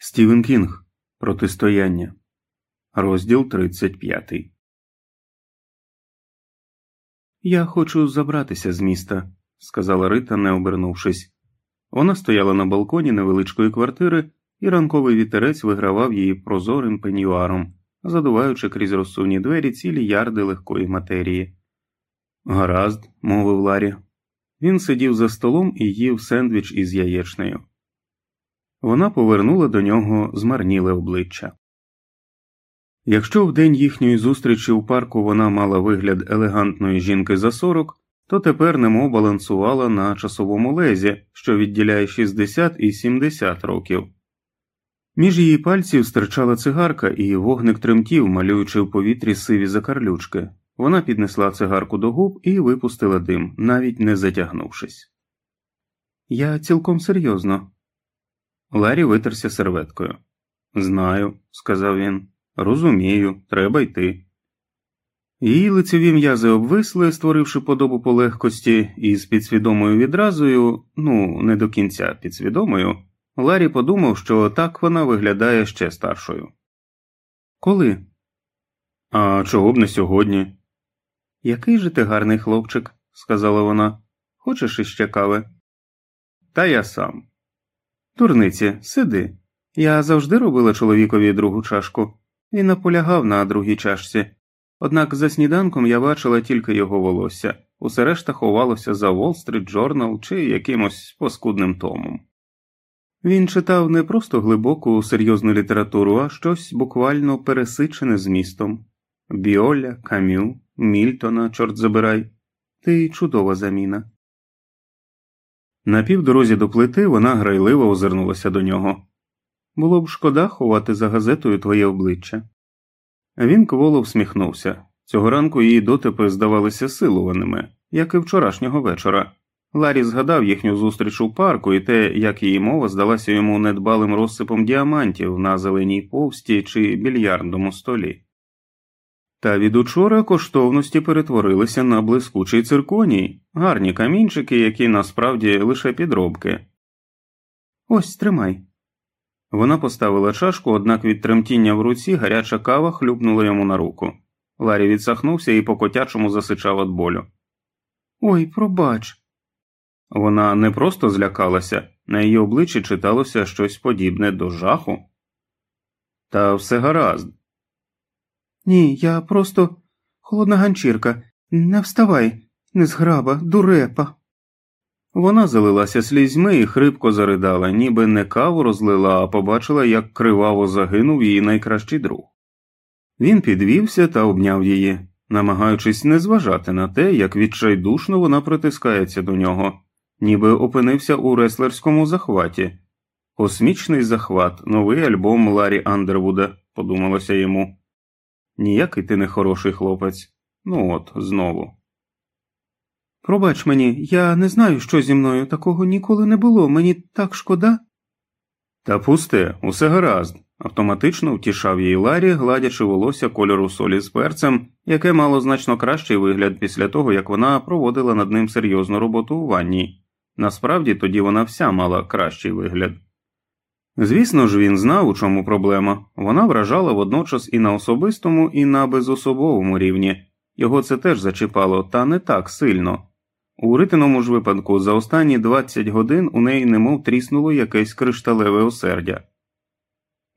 Стівен Кінг Протистояння. Розділ 35. Я хочу забратися з міста, сказала Рита, не обернувшись. Вона стояла на балконі невеличкої квартири, і ранковий вітерець вигравав її прозорим пенюаром, задуваючи крізь розсувні двері цілі ярди легкої матерії. Гаразд, мовив Ларі. Він сидів за столом і їв сендвіч із яєчнею. Вона повернула до нього змарніле обличчя. Якщо в день їхньої зустрічі у парку вона мала вигляд елегантної жінки за сорок, то тепер немов балансувала на часовому лезі, що відділяє 60 і 70 років. Між її пальців стирчала цигарка, і вогник тремтів, малюючи в повітрі сиві закарлючки. Вона піднесла цигарку до губ і випустила дим, навіть не затягнувшись. Я цілком серйозно. Ларі витерся серветкою. Знаю, сказав він. Розумію, треба йти. Її лицеві м'язи обвисли, створивши подобу полегкості, і з підсвідомою відразою, ну, не до кінця підсвідомою, Ларі подумав, що так вона виглядає ще старшою. Коли? А чого б не сьогодні? Який же ти гарний хлопчик, сказала вона. Хочеш іще кави? Та я сам. Турниці, сиди. Я завжди робила чоловікові другу чашку. Він наполягав на другій чашці. Однак за сніданком я бачила тільки його волосся, усе решта ховалося за Wall Street Journal чи якимось паскудним томом. Він читав не просто глибоку серйозну літературу, а щось буквально пересичене змістом Біоля, Камю, Мільтона, чорт забирай, ти чудова заміна. На півдорозі до плити вона грайливо озирнулася до нього. Було б шкода ховати за газетою твоє обличчя. Він кволо всміхнувся. Цього ранку її дотипи здавалися силуваними, як і вчорашнього вечора. Ларі згадав їхню зустріч у парку і те, як її мова здалася йому недбалим розсипом діамантів на зеленій повсті чи більярдному столі. Та від учора коштовності перетворилися на блискучий цирконій, гарні камінчики, які насправді лише підробки. Ось тримай. Вона поставила чашку, однак від тремтіння в руці гаряча кава хлюпнула йому на руку. Ларі відсахнувся і по котячому засичав від болю. Ой, пробач. Вона не просто злякалася, на її обличчі читалося щось подібне до жаху. Та все гаразд. Ні, я просто холодна ганчірка. Не вставай, незграба, дурепа. Вона залилася слізьми і хрипко заридала, ніби не каву розлила, а побачила, як криваво загинув її найкращий друг. Він підвівся та обняв її, намагаючись не зважати на те, як відчайдушно вона притискається до нього, ніби опинився у реслерському захваті. Космічний захват, новий альбом Ларі Андервуда, подумалося йому. Ніякий ти не хороший хлопець. Ну от, знову. Пробач мені, я не знаю, що зі мною такого ніколи не було, мені так шкода. Та пусте, усе гаразд, автоматично втішав їй Ларі, гладячи волосся кольору солі з перцем, яке мало значно кращий вигляд після того, як вона проводила над ним серйозну роботу у ванні. Насправді тоді вона вся мала кращий вигляд. Звісно ж, він знав, у чому проблема. Вона вражала водночас і на особистому, і на безособовому рівні. Його це теж зачіпало, та не так сильно. У ритиному ж випадку за останні 20 годин у неї немов тріснуло якесь кришталеве осердя.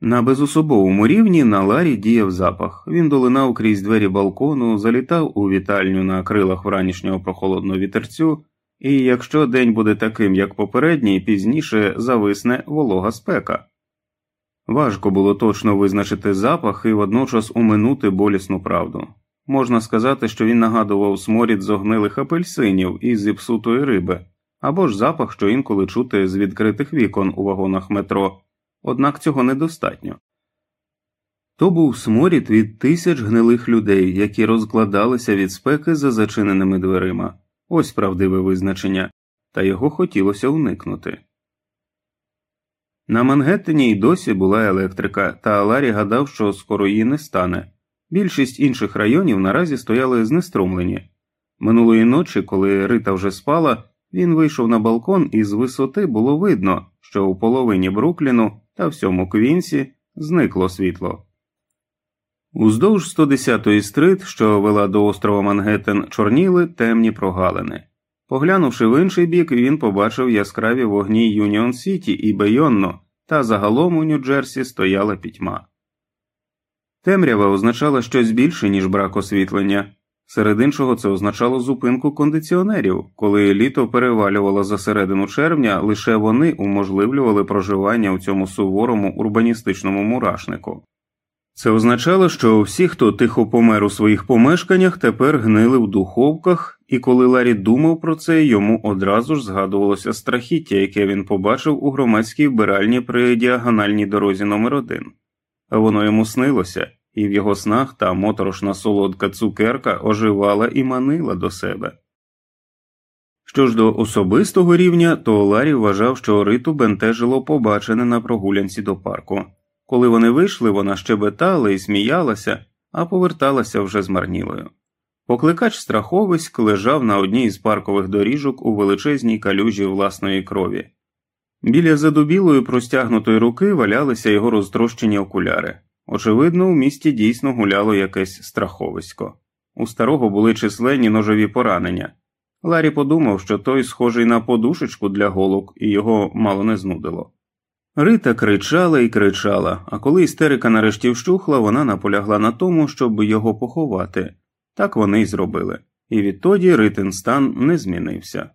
На безособовому рівні на Ларі діяв запах. Він долинав крізь двері балкону, залітав у вітальню на крилах вранішнього прохолодного вітерцю, і якщо день буде таким, як попередній, пізніше зависне волога спека. Важко було точно визначити запах і водночас уминути болісну правду. Можна сказати, що він нагадував сморід зогнилих апельсинів і зіпсутої риби, або ж запах, що інколи чути з відкритих вікон у вагонах метро, однак цього недостатньо. То був сморід від тисяч гнилих людей, які розкладалися від спеки за зачиненими дверима, ось правдиве визначення, та його хотілося уникнути. На Мангеттені й досі була електрика, та Ларі гадав, що скоро її не стане. Більшість інших районів наразі стояли знеструмлені. Минулої ночі, коли Рита вже спала, він вийшов на балкон і з висоти було видно, що у половині Брукліну та всьому Квінсі зникло світло. Уздовж 110-ї стрит, що вела до острова Мангеттен, чорніли темні прогалини. Поглянувши в інший бік, він побачив яскраві вогні Юніон Сіті і Бейонно, та загалом у Нью-Джерсі стояла пітьма. Темрява означала щось більше, ніж брак освітлення. Серед іншого це означало зупинку кондиціонерів, коли літо перевалювало за середину червня, лише вони уможливлювали проживання у цьому суворому урбаністичному мурашнику. Це означало, що всі, хто тихо помер у своїх помешканнях, тепер гнили в духовках, і коли Ларі думав про це, йому одразу ж згадувалося страхіття, яке він побачив у громадській вбиральні при діагональній дорозі номер 1 Воно йому снилося, і в його снах та моторошна солодка цукерка оживала і манила до себе. Що ж до особистого рівня, то Ларі вважав, що риту бентежило побачене на прогулянці до парку. Коли вони вийшли, вона щебетала і сміялася, а поверталася вже змарнілою. Покликач страховиськ лежав на одній із паркових доріжок у величезній калюжі власної крові. Біля задубілої простягнутої руки валялися його розтрощені окуляри. Очевидно, у місті дійсно гуляло якесь страховисько. У старого були численні ножові поранення. Ларі подумав, що той схожий на подушечку для голок, і його мало не знудило. Рита кричала і кричала, а коли істерика нарешті вщухла, вона наполягла на тому, щоб його поховати. Так вони й зробили, і відтоді Ритин стан не змінився.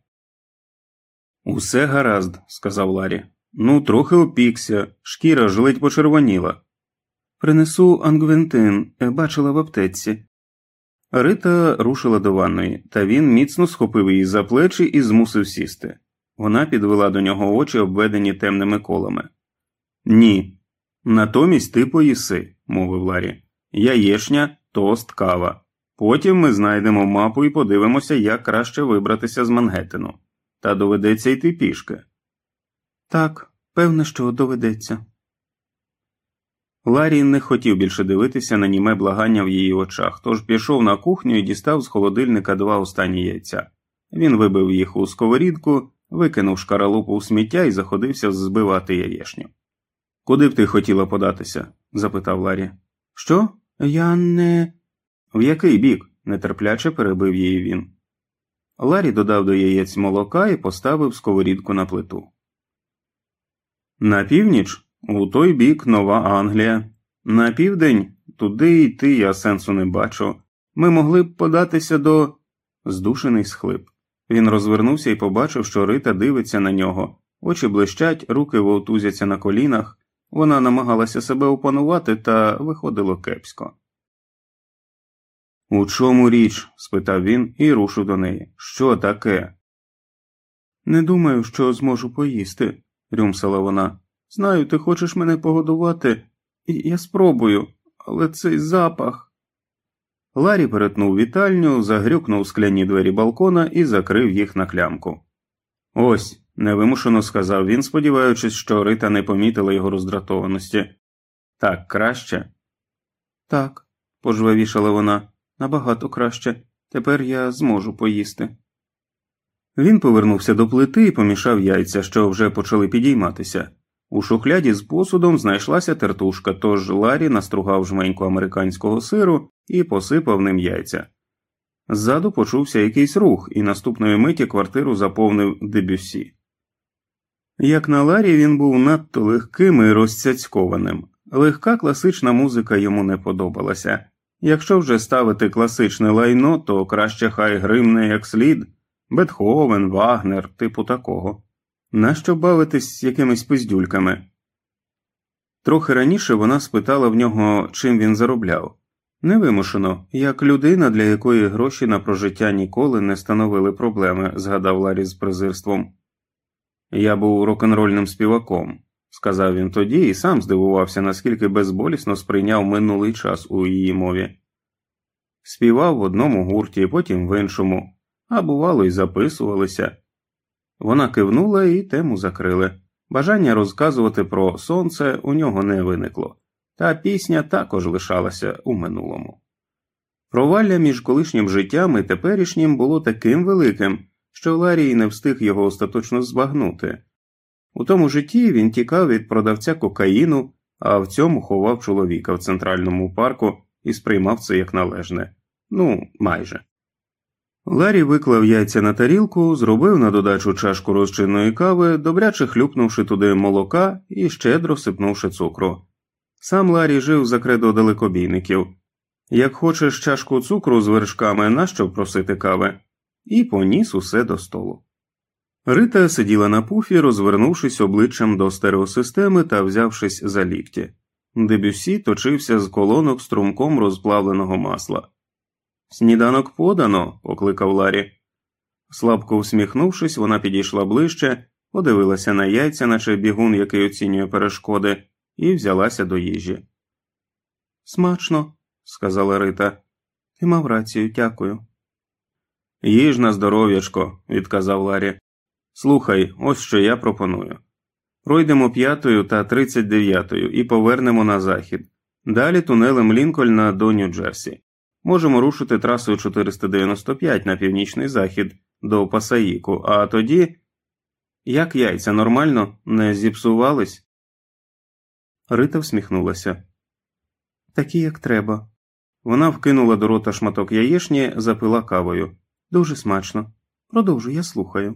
Усе гаразд, сказав Ларі. Ну, трохи опікся, шкіра ж ледь почервоніла. Принесу ангвентин, бачила в аптеці. Рита рушила до ванної, та він міцно схопив її за плечі і змусив сісти. Вона підвела до нього очі, обведені темними колами. Ні. Натомість ти поїси, мовив Ларі. Яєшня, тост, кава. Потім ми знайдемо мапу і подивимося, як краще вибратися з Мангеттену. Та доведеться йти пішки. Так, певне, що доведеться. Ларі не хотів більше дивитися на німе благання в її очах, тож пішов на кухню і дістав з холодильника два останні яйця. Він вибив їх у сковорідку, викинув шкаралупу у сміття і заходився збивати яєшню. Куди б ти хотіла податися? запитав Ларі. Що? Я не. В який бік? нетерпляче перебив її він. Ларі додав до яєць молока і поставив сковорідку на плиту. На північ у той бік Нова Англія. На південь туди йти я сенсу не бачу. Ми могли б податися до. здушений схлип. Він розвернувся і побачив, що Рита дивиться на нього, очі блищать, руки вовтузяться на колінах. Вона намагалася себе опанувати, та виходило кепсько. У чому річ? спитав він і рушив до неї. Що таке? Не думаю, що зможу поїсти, рюмсала вона. Знаю, ти хочеш мене погодувати, і я спробую, але цей запах. Ларі перетнув вітальню, загрюкнув скляні двері балкона і закрив їх на клямку. Ось, невимушено сказав він, сподіваючись, що Рита не помітила його роздратованості. Так краще? Так, пожвавішала вона, набагато краще. Тепер я зможу поїсти. Він повернувся до плити і помішав яйця, що вже почали підійматися. У шухляді з посудом знайшлася тертушка, тож Ларі настругав жменьку американського сиру і посипав ним яйця. Ззаду почувся якийсь рух, і наступної миті квартиру заповнив дебюсі. Як на Ларі він був надто легким і розцяцькованим. Легка класична музика йому не подобалася. Якщо вже ставити класичне лайно, то краще хай гримне як слід Бетховен, Вагнер, типу такого. Нащо бавитись якимись пиздюльками? Трохи раніше вона спитала в нього, чим він заробляв. Невимушено, як людина, для якої гроші на прожиття ніколи не становили проблеми, згадав Ларі з презирством. Я був рок-н-рольним співаком, сказав він тоді і сам здивувався, наскільки безболісно сприйняв минулий час у її мові. Співав в одному гурті, потім в іншому, а бувало, й записувалися. Вона кивнула і тему закрили. Бажання розказувати про сонце у нього не виникло, та пісня також лишалася у минулому. Провалля між колишнім життям і теперішнім було таким великим, що Ларій не встиг його остаточно збагнути. У тому житті він тікав від продавця кокаїну, а в цьому ховав чоловіка в центральному парку і сприймав це як належне. Ну, майже. Ларі виклав яйця на тарілку, зробив на додачу чашку розчинної кави, добряче хлюпнувши туди молока і щедро сипнувши цукру. Сам Ларі жив за кредо далекобійників як хочеш чашку цукру з вершками, нащо просити кави, і поніс усе до столу. Рита сиділа на пуфі, розвернувшись обличчям до стереосистеми та взявшись за лікті. Дебюсі точився з колонок струмком розплавленого масла. Сніданок подано, покликав Ларі. Слабко всміхнувшись, вона підійшла ближче, подивилася на яйця, наче бігун, який оцінює перешкоди, і взялася до їжі. Смачно, сказала Рита. Ти мав рацію, дякую. Їж на здоров'ячко, відказав Ларі. Слухай, ось що я пропоную. Пройдемо п'ятою та тридцять дев'ятою і повернемо на захід. Далі тунелем Лінкольна до Нью-Джерсі. Можемо рушити трасою 495 на північний захід до Пасаїку, а тоді. Як яйця нормально не зіпсувались? Рита всміхнулася. Такі, як треба. Вона вкинула до рота шматок яєшні, запила кавою. Дуже смачно. Продовжуй, я слухаю.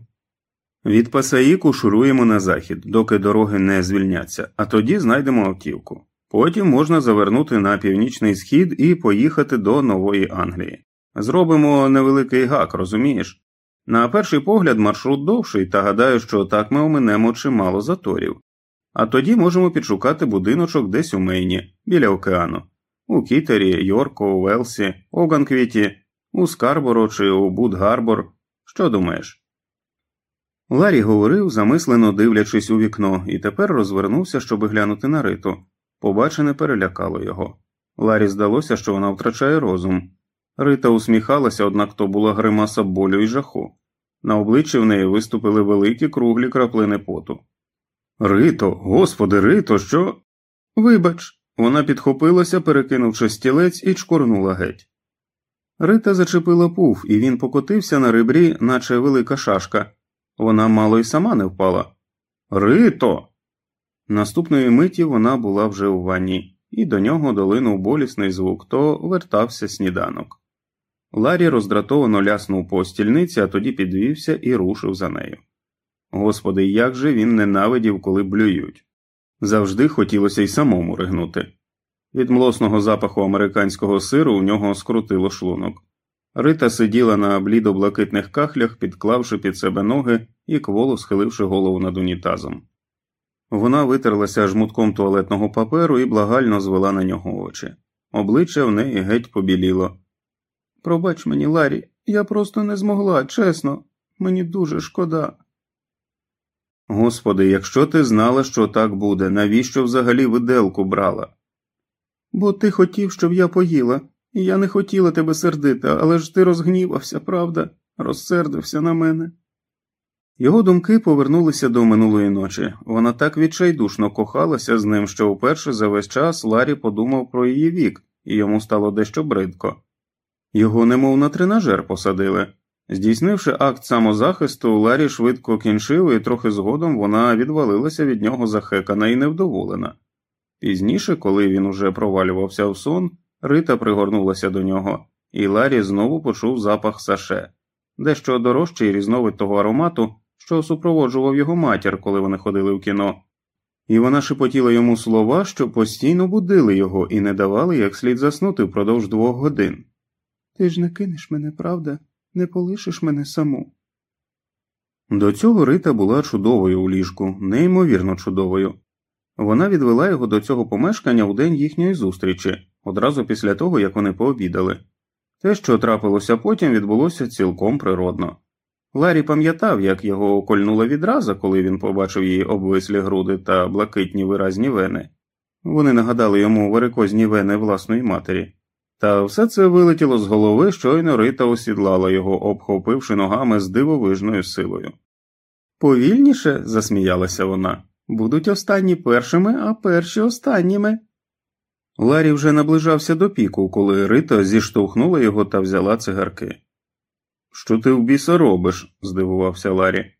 Від Пасаїку шуруємо на захід, доки дороги не звільняться, а тоді знайдемо автівку. Потім можна завернути на північний схід і поїхати до Нової Англії. Зробимо невеликий гак, розумієш? На перший погляд маршрут довший, та гадаю, що так ми оминемо чимало заторів. А тоді можемо підшукати будиночок десь у Мейні, біля океану, у Кітері, Йорку, Уелсі, Оганквіті, у Скарборо чи у Будгарбор. Що думаєш? Ларі говорив, замислено дивлячись у вікно, і тепер розвернувся, щоб глянути на Риту. Побачене перелякало його. Ларі здалося, що вона втрачає розум. Рита усміхалася, однак то була гримаса болю і жаху. На обличчі в неї виступили великі круглі краплини поту. Рито, господи, Рито, що? Вибач, вона підхопилася, перекинувши стілець, і чкорнула геть. Рита зачепила пуф, і він покотився на ребрі, наче велика шашка. Вона мало й сама не впала. Рито. Наступної миті вона була вже у ванні, і до нього долинув болісний звук, то вертався сніданок. Ларі роздратовано ляснув по стільниці, а тоді підвівся і рушив за нею. Господи, як же він ненавидів, коли блюють. Завжди хотілося й самому ригнути. Від млосного запаху американського сиру у нього скрутило шлунок. Рита сиділа на блідо-блакитних кахлях, підклавши під себе ноги і кволо схиливши голову над унітазом. Вона витерлася жмутком туалетного паперу і благально звела на нього очі. Обличчя в неї геть побіліло. Пробач мені, Ларі, я просто не змогла, чесно, мені дуже шкода. Господи, якщо ти знала, що так буде, навіщо взагалі виделку брала? Бо ти хотів, щоб я поїла, і я не хотіла тебе сердити, але ж ти розгнівався, правда, розсердився на мене. Його думки повернулися до минулої ночі. Вона так відчайдушно кохалася з ним, що вперше за весь час Ларі подумав про її вік, і йому стало дещо бридко. Його немов на тренажер посадили. Здійснивши акт самозахисту, Ларі швидко кінчив, і трохи згодом вона відвалилася від нього захекана і невдоволена. Пізніше, коли він уже провалювався в сон, Рита пригорнулася до нього, і Ларі знову почув запах саше, дещо дорожчий різновид того аромату, що супроводжував його матір, коли вони ходили в кіно, і вона шепотіла йому слова, що постійно будили його і не давали як слід заснути впродовж двох годин. Ти ж не кинеш мене, правда, не полишиш мене саму. До цього Рита була чудовою у ліжку, неймовірно чудовою. Вона відвела його до цього помешкання у день їхньої зустрічі, одразу після того, як вони пообідали. Те, що трапилося потім, відбулося цілком природно. Ларі пам'ятав, як його окольнула відраза, коли він побачив її обвислі груди та блакитні виразні вени. Вони нагадали йому варикозні вени власної матері. Та все це вилетіло з голови, щойно Рита осідлала його, обхопивши ногами з дивовижною силою. Повільніше, засміялася вона, будуть останні першими, а перші останніми. Ларі вже наближався до піку, коли Рита зіштовхнула його та взяла цигарки. Що ти в біса робиш? здивувався Ларі.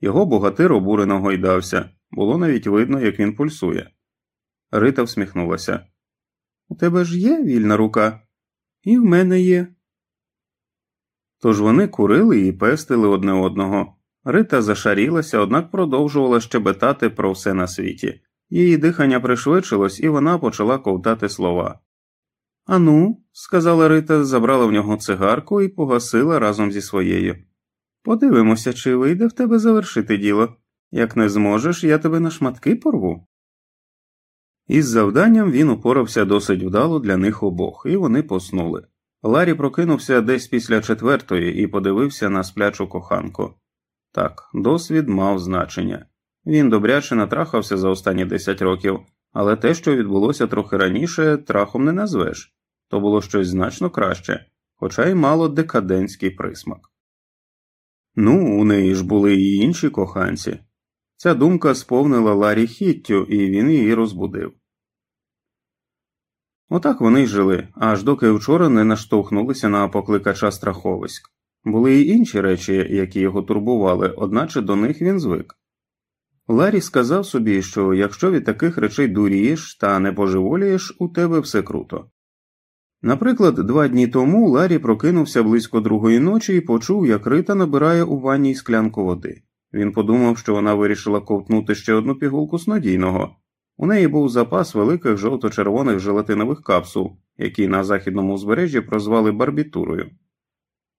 Його богатир обурено гойдався, було навіть видно, як він пульсує. Рита всміхнулася. У тебе ж є вільна рука, і в мене є. Тож вони курили і пестили одне одного. Рита зашарілася, однак продовжувала щебетати про все на світі. Її дихання пришвидшилось, і вона почала ковтати слова. Ану, сказала Рита, забрала в нього цигарку і погасила разом зі своєю. Подивимося, чи вийде в тебе завершити діло. Як не зможеш, я тебе на шматки порву. Із завданням він упорався досить вдало для них обох, і вони поснули. Ларі прокинувся десь після четвертої і подивився на сплячу коханку. Так, досвід мав значення. Він добряче натрахався за останні 10 років, але те, що відбулося трохи раніше, трахом не назвеш то було щось значно краще, хоча й мало декадентський присмак. Ну, у неї ж були і інші коханці. Ця думка сповнила Ларі хіттю, і він її розбудив. Отак вони й жили, аж доки вчора не наштовхнулися на покликача страховиськ. Були й інші речі, які його турбували, одначе до них він звик. Ларі сказав собі, що якщо від таких речей дурієш та не поживолієш, у тебе все круто. Наприклад, два дні тому Ларі прокинувся близько другої ночі і почув, як Рита набирає у ванній склянку води. Він подумав, що вона вирішила ковтнути ще одну пігулку снодійного. У неї був запас великих жовто-червоних желатинових капсул, які на західному узбережжі прозвали барбітурою.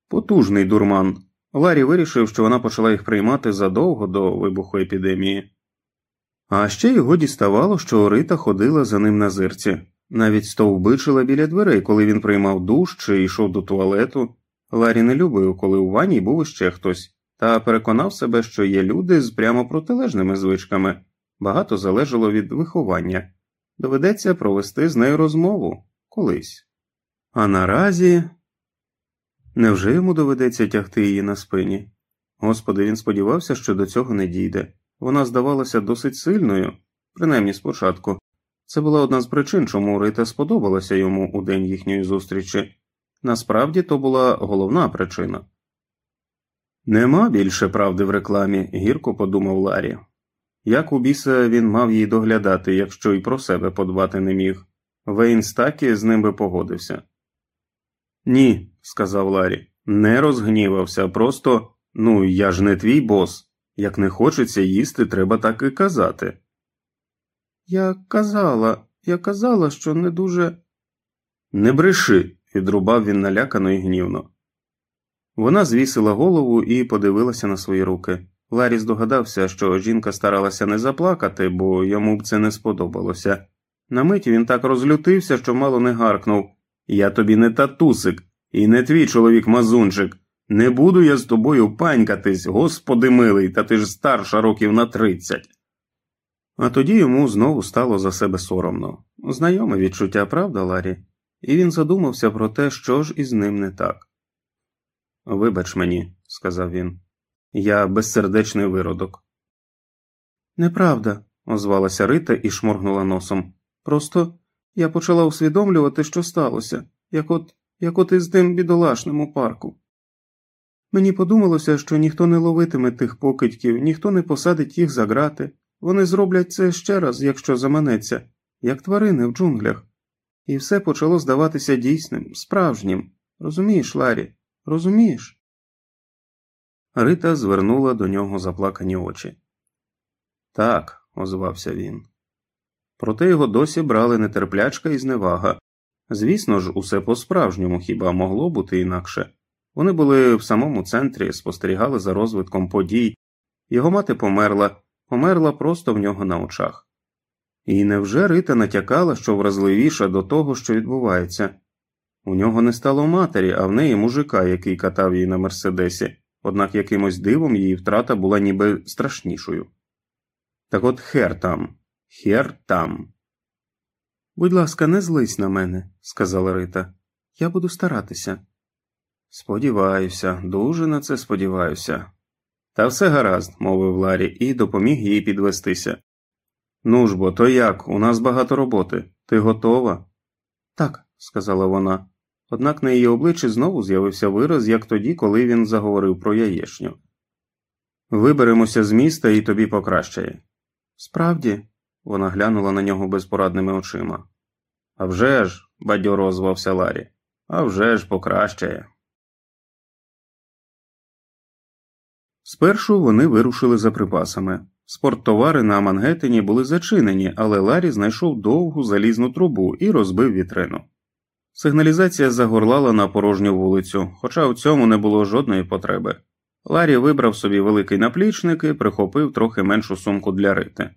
Потужний дурман. Ларі вирішив, що вона почала їх приймати задовго до вибуху епідемії. А ще його діставало, що Рита ходила за ним на зирці, навіть стовбичила біля дверей, коли він приймав душ чи йшов до туалету. Ларі не любив, коли у ванні був іще хтось, та переконав себе, що є люди з прямо протилежними звичками, багато залежало від виховання. Доведеться провести з нею розмову колись. А наразі невже йому доведеться тягти її на спині? Господи, він сподівався, що до цього не дійде. Вона здавалася досить сильною, принаймні спочатку. Це була одна з причин, чому Рита сподобалася йому у день їхньої зустрічі. Насправді то була головна причина. Нема більше правди в рекламі, гірко подумав Ларі. Як у біса він мав їй доглядати, якщо й про себе подбати не міг. Вейн Стакі з ним би погодився. Ні, сказав Ларі, не розгнівався, просто ну я ж не твій бос. Як не хочеться їсти, треба так і казати. Я казала, я казала, що не дуже. Не бреши, відрубав він налякано і гнівно. Вона звісила голову і подивилася на свої руки. Ларі здогадався, що жінка старалася не заплакати, бо йому б це не сподобалося. На мить він так розлютився, що мало не гаркнув Я тобі не татусик, і не твій чоловік мазунчик. Не буду я з тобою панькатись, господи милий, та ти ж старша років на тридцять. А тоді йому знову стало за себе соромно. Знайоме відчуття, правда, Ларі? І він задумався про те, що ж із ним не так. Вибач мені, сказав він, я безсердечний виродок. Неправда, озвалася Рита і шморгнула носом. Просто я почала усвідомлювати, що сталося, як от як от із тим бідолашним у парку. Мені подумалося, що ніхто не ловитиме тих покидьків, ніхто не посадить їх за грати. Вони зроблять це ще раз, якщо заманеться, як тварини в джунглях, і все почало здаватися дійсним, справжнім. Розумієш, Ларі, розумієш? Рита звернула до нього заплакані очі. Так, озвався він. Проте його досі брали нетерплячка і зневага. Звісно ж, усе по-справжньому хіба могло бути інакше. Вони були в самому центрі, спостерігали за розвитком подій. Його мати померла, померла просто в нього на очах. І невже Рита натякала, що вразливіша до того, що відбувається? У нього не стало матері, а в неї мужика, який катав її на Мерседесі, однак якимось дивом її втрата була ніби страшнішою. Так от хер там, хер там. Будь ласка, не злись на мене, сказала Рита. Я буду старатися. Сподіваюся, дуже на це сподіваюся. Та все гаразд, мовив Ларі і допоміг їй підвестися. Ну ж бо, то як? У нас багато роботи. Ти готова? Так, сказала вона. Однак на її обличчі знову з'явився вираз, як тоді, коли він заговорив про яєчню. Виберемося з міста і тобі покращає. Справді, вона глянула на нього безпорадними очима. «А вже ж», – бадьоро озвався Ларі, «а вже ж покращає. Спершу вони вирушили за припасами. Спорттовари на Мангеттені були зачинені, але Ларі знайшов довгу залізну трубу і розбив вітрину. Сигналізація загорлала на порожню вулицю, хоча в цьому не було жодної потреби. Ларі вибрав собі великий наплічник і прихопив трохи меншу сумку для рити.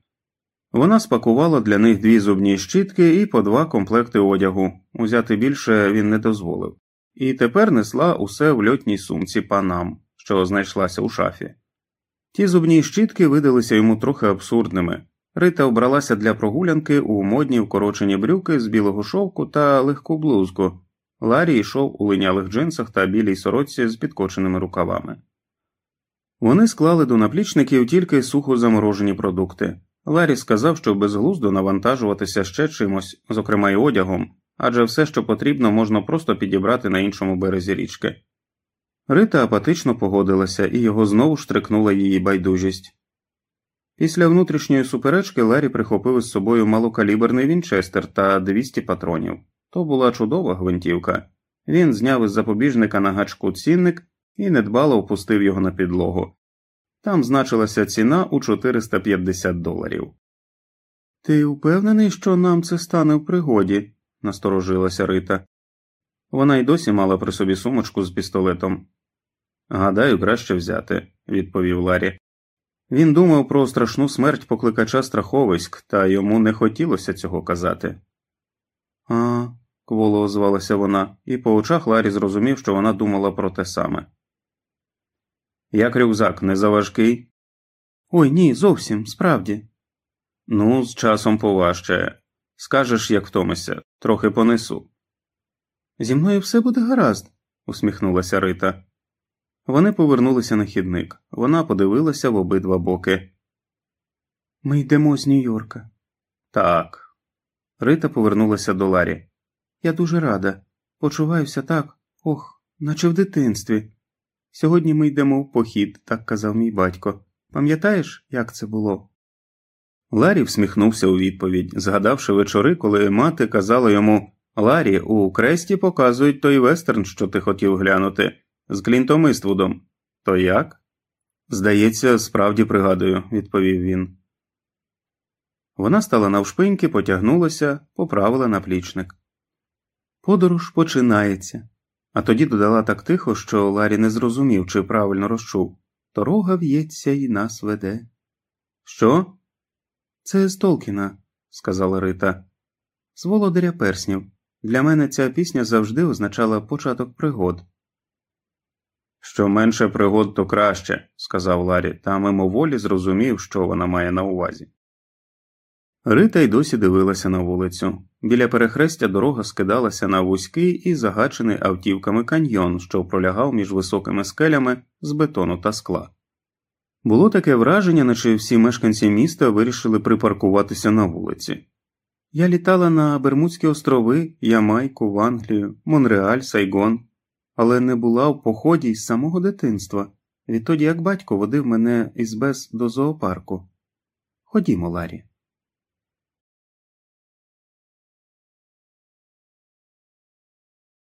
Вона спакувала для них дві зубні щітки і по два комплекти одягу, узяти більше він не дозволив, і тепер несла усе в льотній сумці панам, що знайшлася у шафі. Ті зубні щітки видалися йому трохи абсурдними. Рита обралася для прогулянки у модні вкорочені брюки з білого шовку та легку блузку. Ларі йшов у линялих джинсах та білій сорочці з підкоченими рукавами. Вони склали до наплічників тільки сухо заморожені продукти. Ларі сказав, що безглуздо навантажуватися ще чимось, зокрема й одягом, адже все, що потрібно, можна просто підібрати на іншому березі річки. Рита апатично погодилася, і його знову штрикнула її байдужість. Після внутрішньої суперечки Ларі прихопив із собою малокаліберний вінчестер та 200 патронів. То була чудова гвинтівка. Він зняв із запобіжника на гачку цінник і недбало опустив його на підлогу. Там значилася ціна у 450 доларів. Ти впевнений, що нам це стане в пригоді? насторожилася Рита. Вона й досі мала при собі сумочку з пістолетом. Гадаю, краще взяти, відповів Ларі. Він думав про страшну смерть покликача страховиськ, та йому не хотілося цього казати. А, кволо озвалася вона, і по очах Ларі зрозумів, що вона думала про те саме. Як рюкзак не заважкий? Ой ні, зовсім справді. Ну, з часом поважчає. Скажеш, як втомишся, трохи понесу. Зі мною все буде гаразд, усміхнулася Рита. Вони повернулися на хідник. Вона подивилася в обидва боки. Ми йдемо з Нью-Йорка. Так. Рита повернулася до Ларі. Я дуже рада. Почуваюся так, ох, наче в дитинстві. Сьогодні ми йдемо в похід, так казав мій батько. Пам'ятаєш, як це було? Ларі всміхнувся у відповідь, згадавши вечори, коли мати казала йому Ларі, у кресті показують той вестерн, що ти хотів глянути з Клінтом Іствудом. То як? Здається, справді пригадую, відповів він. Вона стала навшпиньки, потягнулася, поправила наплічник. Подорож починається. А тоді додала так тихо, що Ларі не зрозумів, чи правильно розчув. Дорога в'ється і нас веде. Що? Це з Толкіна, сказала Рита. З володаря перснів. Для мене ця пісня завжди означала початок пригод. Що менше пригод, то краще, сказав Ларі, та мимоволі зрозумів, що вона має на увазі. Рита й досі дивилася на вулицю. Біля перехрестя дорога скидалася на вузький і загачений автівками каньйон, що пролягав між високими скелями з бетону та скла. Було таке враження, наче всі мешканці міста вирішили припаркуватися на вулиці. Я літала на Бермудські острови, Ямайку, в Англію, Монреаль, Сайгон але не була в поході з самого дитинства, відтоді як батько водив мене із без до зоопарку. Ходімо, Ларі.